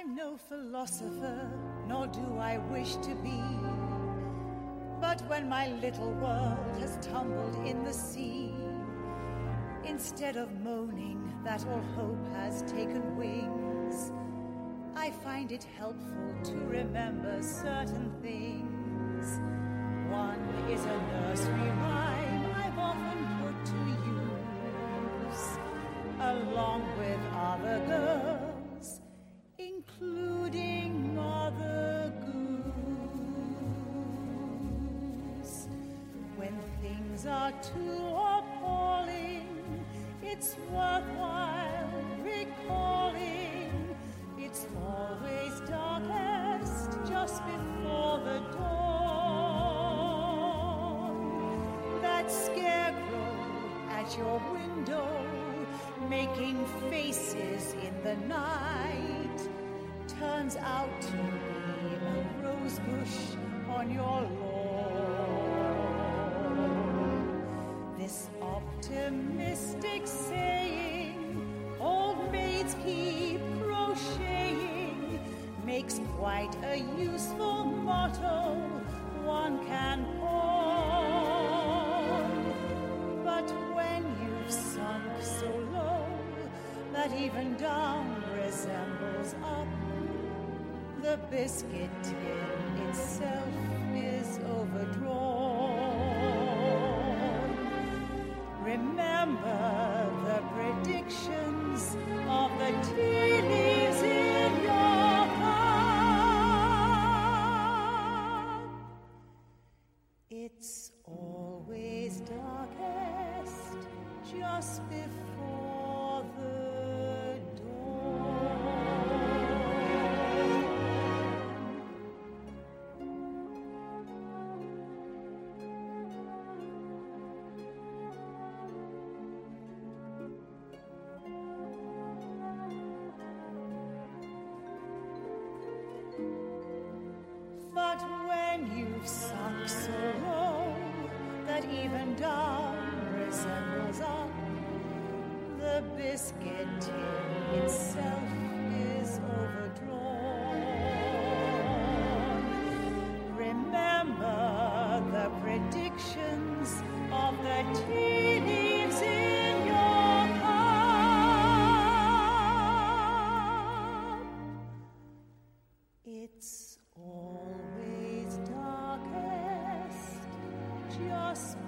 I'm no philosopher, nor do I wish to be. But when my little world has tumbled in the sea, instead of moaning that all hope has taken wings, I find it helpful to remember certain things. One is a nursery rhyme things are too appalling, it's worthwhile recalling. It's always darkest just before the dawn. That scarecrow at your window, making faces in the night, turns out to be a rose bush on your lawn. Makes quite a useful motto one can pawn. But when you've sunk so low that even down resembles up, the biscuit tin itself is overdrawn. Remember the predictions It's always darkest just before the dawn. But when you've sunk so biscuit tin itself is overdrawn. Remember the predictions of the tea leaves in your cup. It's always darkest just